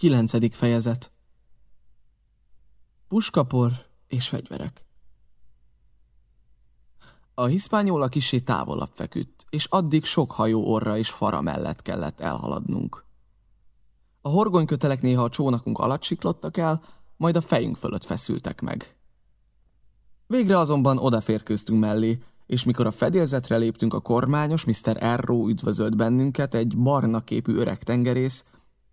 Kilencedik fejezet Puskapor és fegyverek A hiszpányola kisé távolabb feküdt, és addig sok hajó orra és fara mellett kellett elhaladnunk. A horgonykötelek néha a csónakunk alatt siklottak el, majd a fejünk fölött feszültek meg. Végre azonban odaférkőztünk mellé, és mikor a fedélzetre léptünk, a kormányos Mr. Erró üdvözölt bennünket, egy barna képű öreg tengerész,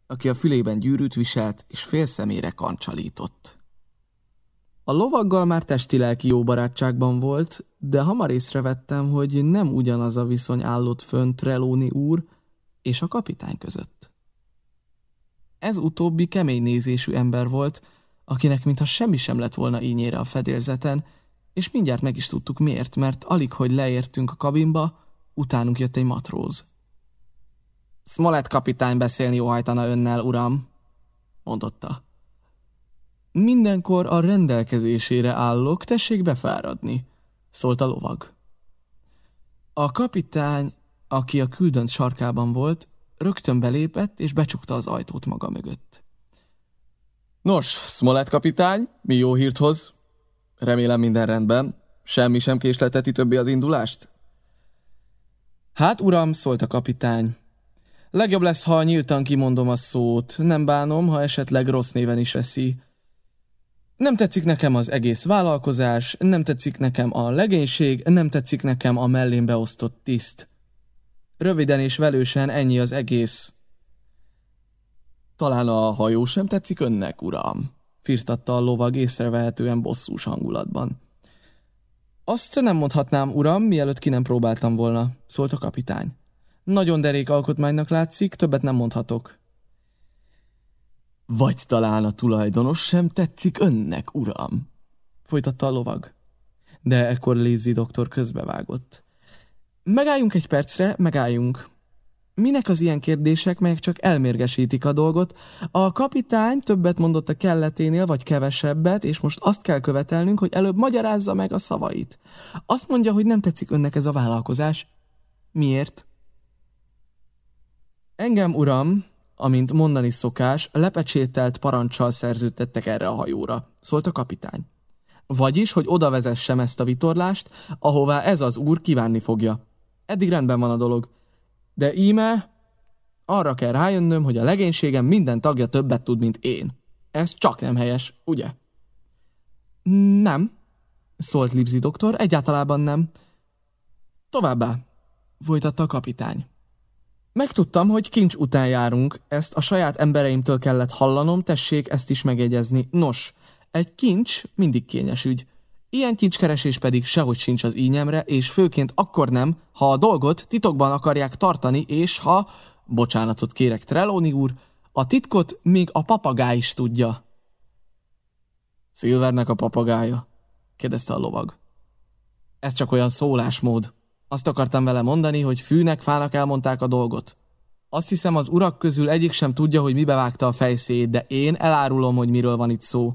aki a fülében gyűrűt viselt, és fél szemére kancsalított. A lovaggal már testi-lelki jó barátságban volt, de hamar észrevettem, hogy nem ugyanaz a viszony állott fönn Trelóni úr és a kapitány között. Ez utóbbi kemény nézésű ember volt, akinek mintha semmi sem lett volna ínyére a fedélzeten, és mindjárt meg is tudtuk miért, mert alig, hogy leértünk a kabinba, utánunk jött egy matróz. Smollett kapitány beszélni óhajtana önnel, uram, mondotta. Mindenkor a rendelkezésére állok, tessék befáradni, szólt a lovag. A kapitány, aki a küldönt sarkában volt, rögtön belépett és becsukta az ajtót maga mögött. Nos, Smollett kapitány, mi jó hírt hoz? Remélem minden rendben. Semmi sem késleteti többi az indulást? Hát, uram, szólt a kapitány. Legjobb lesz, ha nyíltan kimondom a szót. Nem bánom, ha esetleg rossz néven is veszi. Nem tetszik nekem az egész vállalkozás, nem tetszik nekem a legénység, nem tetszik nekem a mellén beosztott tiszt. Röviden és velősen ennyi az egész. Talán a hajó sem tetszik önnek, uram? firtatta a lovag észrevehetően bosszús hangulatban. Azt nem mondhatnám, uram, mielőtt ki nem próbáltam volna, szólt a kapitány. Nagyon derék alkotmánynak látszik, többet nem mondhatok. Vagy talán a tulajdonos sem tetszik önnek, uram? Folytatta a lovag. De ekkor Lézi doktor közbevágott. Megálljunk egy percre, megálljunk. Minek az ilyen kérdések, melyek csak elmérgesítik a dolgot? A kapitány többet mondott a kelleténél, vagy kevesebbet, és most azt kell követelnünk, hogy előbb magyarázza meg a szavait. Azt mondja, hogy nem tetszik önnek ez a vállalkozás. Miért? Engem, uram, amint mondani szokás, lepecsételt parancsal szerződtettek erre a hajóra, szólt a kapitány. Vagyis, hogy oda vezessem ezt a vitorlást, ahová ez az úr kívánni fogja. Eddig rendben van a dolog. De íme arra kell rájönnöm, hogy a legénységem minden tagja többet tud, mint én. Ez csak nem helyes, ugye? Nem, szólt Livzi doktor, egyáltalában nem. Továbbá, folytatta a kapitány. Megtudtam, hogy kincs után járunk, ezt a saját embereimtől kellett hallanom, tessék ezt is megjegyezni. Nos, egy kincs mindig kényes ügy. Ilyen kincskeresés pedig sehogy sincs az ínyemre, és főként akkor nem, ha a dolgot titokban akarják tartani, és ha, bocsánatot kérek Trelóni úr, a titkot még a papagáj is tudja. Szilvernek a papagája? kérdezte a lovag. Ez csak olyan szólásmód. Azt akartam vele mondani, hogy fűnek, fának elmondták a dolgot. Azt hiszem, az urak közül egyik sem tudja, hogy mibe vágta a fejszét, de én elárulom, hogy miről van itt szó.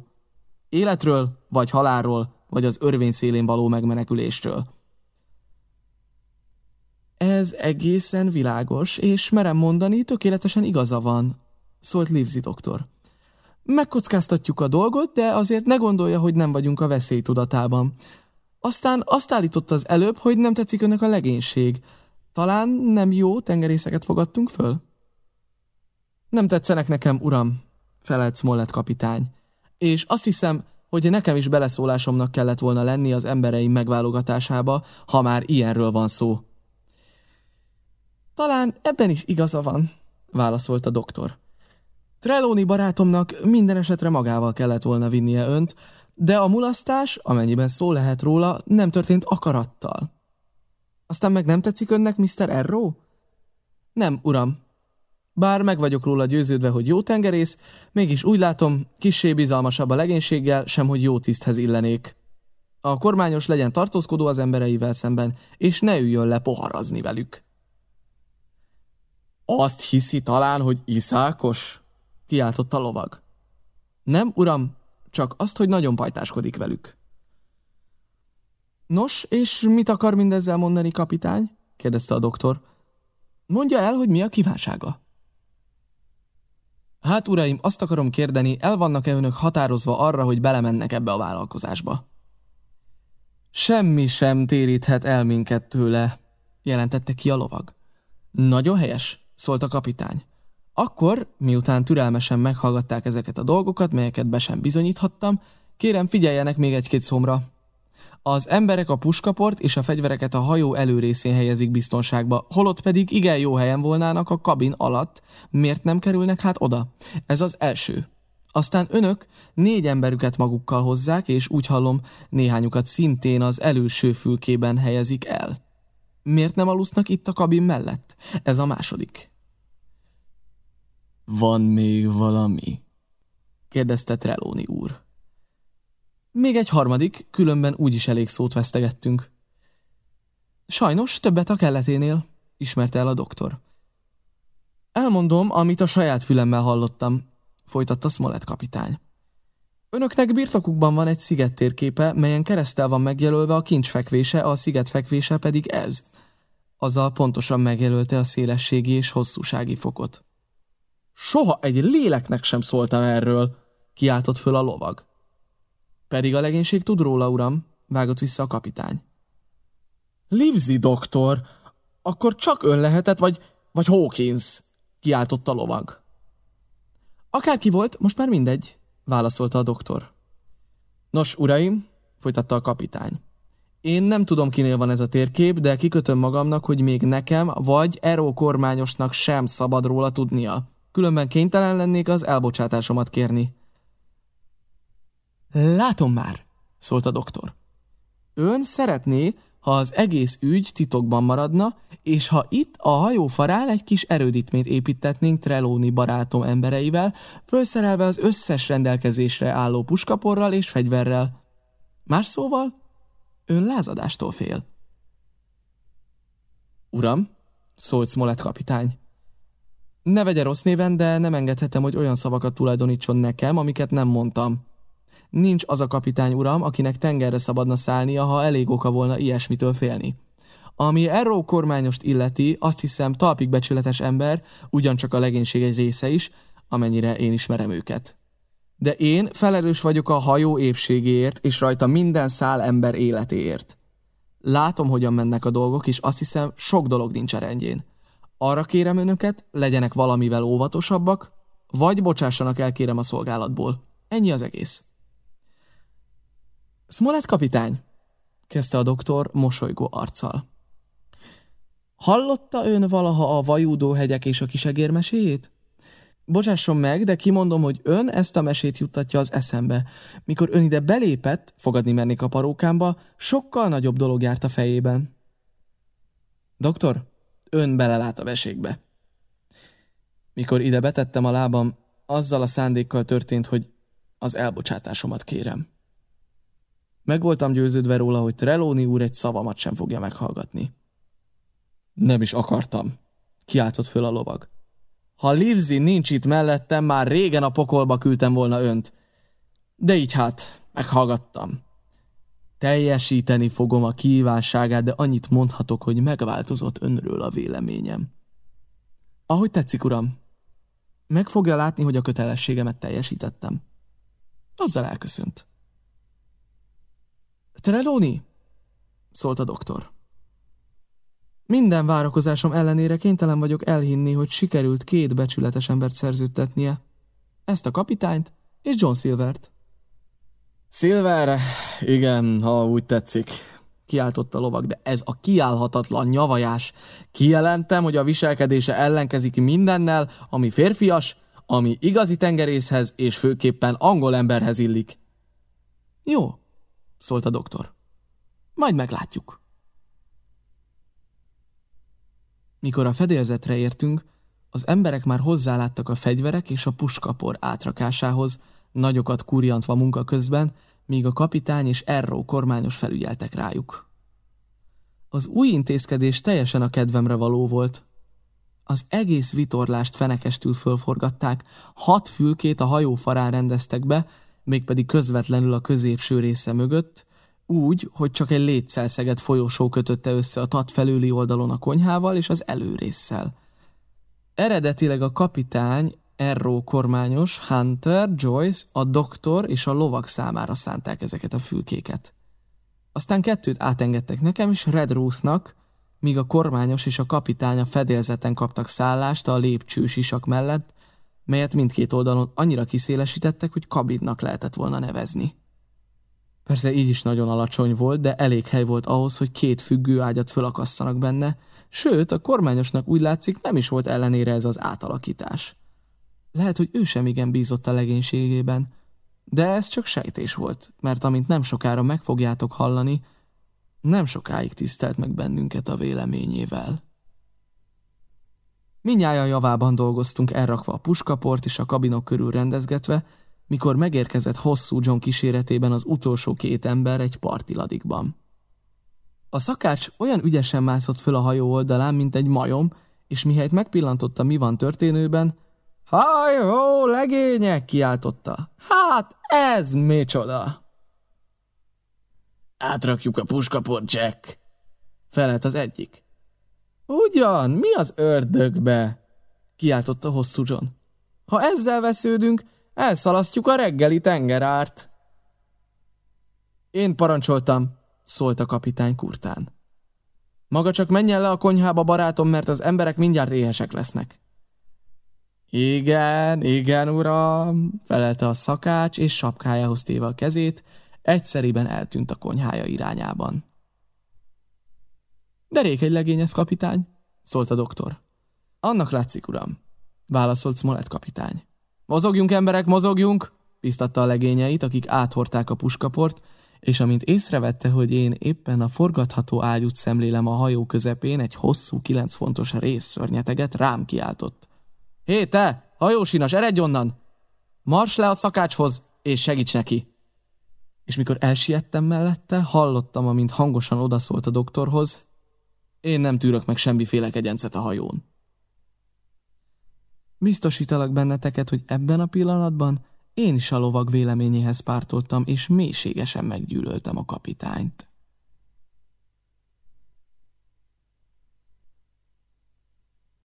Életről, vagy halálról, vagy az örvény szélén való megmenekülésről. Ez egészen világos, és merem mondani, tökéletesen igaza van, szólt Livzi doktor. Megkockáztatjuk a dolgot, de azért ne gondolja, hogy nem vagyunk a veszély tudatában. Aztán azt állította az előbb, hogy nem tetszik önnek a legénység. Talán nem jó tengerészeket fogadtunk föl? Nem tetszenek nekem, uram, felelt Smollett kapitány. És azt hiszem, hogy nekem is beleszólásomnak kellett volna lenni az embereim megválogatásába, ha már ilyenről van szó. Talán ebben is igaza van, válaszolt a doktor. Trelóni barátomnak minden esetre magával kellett volna vinnie önt, de a mulasztás, amennyiben szó lehet róla, nem történt akarattal. Aztán meg nem tetszik önnek Mr. Erro? Nem, uram. Bár meg vagyok róla győződve, hogy jó tengerész, mégis úgy látom, kissé bizalmasabb a legénységgel, sem hogy jó tiszthez illenék. A kormányos legyen tartózkodó az embereivel szemben, és ne üljön le poharazni velük. Azt hiszi talán, hogy iszákos? kiáltott a lovag. Nem, uram, csak azt, hogy nagyon pajtáskodik velük. Nos, és mit akar mindezzel mondani, kapitány? kérdezte a doktor. Mondja el, hogy mi a kívánsága. Hát, uraim, azt akarom kérdeni, el vannak-e önök határozva arra, hogy belemennek ebbe a vállalkozásba? Semmi sem téríthet el minket tőle, jelentette ki a lovag. Nagyon helyes, szólt a kapitány. Akkor, miután türelmesen meghallgatták ezeket a dolgokat, melyeket be sem bizonyíthattam, kérem figyeljenek még egy-két szomra. Az emberek a puskaport és a fegyvereket a hajó előrészén helyezik biztonságba, holott pedig igen jó helyen volnának a kabin alatt. Miért nem kerülnek hát oda? Ez az első. Aztán önök négy emberüket magukkal hozzák, és úgy hallom, néhányukat szintén az előső fülkében helyezik el. Miért nem alusznak itt a kabin mellett? Ez a második. Van még valami? kérdezte Trelóni úr. Még egy harmadik, különben úgyis elég szót vesztegettünk. Sajnos többet a kelleténél, ismerte el a doktor. Elmondom, amit a saját fülemmel hallottam, folytatta Smollett kapitány. Önöknek birtokukban van egy sziget térképe, melyen keresztel van megjelölve a kincs fekvése, a sziget fekvése pedig ez. Azzal pontosan megjelölte a szélességi és hosszúsági fokot. Soha egy léleknek sem szóltam erről, kiáltott föl a lovag. Pedig a legénység tud róla, uram, vágott vissza a kapitány. Livzi doktor, akkor csak ön lehetett, vagy, vagy Hawkins, kiáltott a lovag. Akárki volt, most már mindegy, válaszolta a doktor. Nos, uraim, folytatta a kapitány. Én nem tudom, kinél van ez a térkép, de kikötöm magamnak, hogy még nekem vagy Eró kormányosnak sem szabad róla tudnia. Különben kénytelen lennék az elbocsátásomat kérni. Látom már, szólt a doktor. Ön szeretné, ha az egész ügy titokban maradna, és ha itt a hajó farán egy kis erődítményt építetnénk Trelóni barátom embereivel, felszerelve az összes rendelkezésre álló puskaporral és fegyverrel. Más szóval, ön lázadástól fél. Uram, szólt Smollett kapitány. Ne vegye rossz néven, de nem engedhetem, hogy olyan szavakat tulajdonítson nekem, amiket nem mondtam. Nincs az a kapitány uram, akinek tengerre szabadna szállnia, ha elég oka volna ilyesmitől félni. Ami Erró kormányost illeti, azt hiszem talpig becsületes ember, ugyancsak a legénység egy része is, amennyire én ismerem őket. De én felelős vagyok a hajó épségéért, és rajta minden szál ember életéért. Látom, hogyan mennek a dolgok, és azt hiszem, sok dolog nincs a rendjén. Arra kérem önöket, legyenek valamivel óvatosabbak, vagy bocsássanak el kérem a szolgálatból. Ennyi az egész. Smollett kapitány, kezdte a doktor mosolygó arccal. Hallotta ön valaha a vajúdó hegyek és a kisegér meséjét? Bocsásson meg, de kimondom, hogy ön ezt a mesét juttatja az eszembe. Mikor ön ide belépett, fogadni mennék a parókámba, sokkal nagyobb dolog járt a fejében. Doktor, ön belelát a vesékbe. Mikor ide betettem a lábam, azzal a szándékkal történt, hogy az elbocsátásomat kérem. Meg voltam győződve róla, hogy Trelóni úr egy szavamat sem fogja meghallgatni. Nem is akartam, kiáltott föl a lovag. Ha Livzi nincs itt mellettem, már régen a pokolba küldtem volna önt. De így hát, meghallgattam. Teljesíteni fogom a kívánságát, de annyit mondhatok, hogy megváltozott önről a véleményem. Ahogy tetszik, uram. Meg fogja látni, hogy a kötelességemet teljesítettem. Azzal elköszönt. Treloni? szólt a doktor. Minden várakozásom ellenére kénytelen vagyok elhinni, hogy sikerült két becsületes embert szerződtetnie. Ezt a kapitányt és John Silvert. Silver, igen, ha úgy tetszik, kiáltott a lovag, de ez a kiállhatatlan nyavajás. Kijelentem, hogy a viselkedése ellenkezik mindennel, ami férfias, ami igazi tengerészhez és főképpen angol emberhez illik. Jó, szólt a doktor. Majd meglátjuk. Mikor a fedélzetre értünk, az emberek már hozzáláttak a fegyverek és a puskapor átrakásához, nagyokat kurjantva munka közben, míg a kapitány és Erró kormányos felügyeltek rájuk. Az új intézkedés teljesen a kedvemre való volt. Az egész vitorlást fenekestül fölforgatták, hat fülkét a hajó farán rendeztek be, mégpedig közvetlenül a középső része mögött, úgy, hogy csak egy létszelszegett folyosó kötötte össze a tat felőli oldalon a konyhával és az előrésszel. Eredetileg a kapitány Erró kormányos, Hunter, Joyce, a doktor és a lovak számára szánták ezeket a fülkéket. Aztán kettőt átengedtek nekem is Red Ruthnak, míg a kormányos és a kapitány a fedélzeten kaptak szállást a lépcsős isak mellett, melyet mindkét oldalon annyira kiszélesítettek, hogy kabinnak lehetett volna nevezni. Persze így is nagyon alacsony volt, de elég hely volt ahhoz, hogy két függő ágyat fölakasszanak benne, sőt, a kormányosnak úgy látszik nem is volt ellenére ez az átalakítás. Lehet, hogy ő sem igen bízott a legénységében, de ez csak sejtés volt, mert amint nem sokára meg fogjátok hallani, nem sokáig tisztelt meg bennünket a véleményével. Minnyája javában dolgoztunk elrakva a puskaport és a kabinok körül rendezgetve, mikor megérkezett hosszú John kíséretében az utolsó két ember egy partiladikban. A szakács olyan ügyesen mászott föl a hajó oldalán, mint egy majom, és mihelyt megpillantotta, mi van történőben, Hajó, legények, kiáltotta. Hát, ez micsoda? Átrakjuk a puskaport, Jack, felelt az egyik. Ugyan, mi az ördögbe? kiáltotta hosszú John. Ha ezzel vesződünk, elszalasztjuk a reggeli tengerárt. Én parancsoltam, szólt a kapitány kurtán. Maga csak menjen le a konyhába, barátom, mert az emberek mindjárt éhesek lesznek. Igen, igen, uram, felelte a szakács, és sapkájához téve a kezét, egyszeriben eltűnt a konyhája irányában. Derék egy legényez, kapitány, szólt a doktor. Annak látszik, uram, válaszolt Smollett kapitány. Mozogjunk, emberek, mozogjunk, biztatta a legényeit, akik áthorták a puskaport, és amint észrevette, hogy én éppen a forgatható ágyút szemlélem a hajó közepén egy hosszú, kilenc fontos részszörnyeteget, rám kiáltott. Hé, te, hajósinas, eredj onnan! Mars le a szakácshoz, és segíts neki! És mikor elsiettem mellette, hallottam, amint hangosan odaszólt a doktorhoz, én nem tűrök meg semmiféle kegyencet a hajón. Biztosítalak benneteket, hogy ebben a pillanatban én is a lovag véleményéhez pártoltam, és mélységesen meggyűlöltem a kapitányt.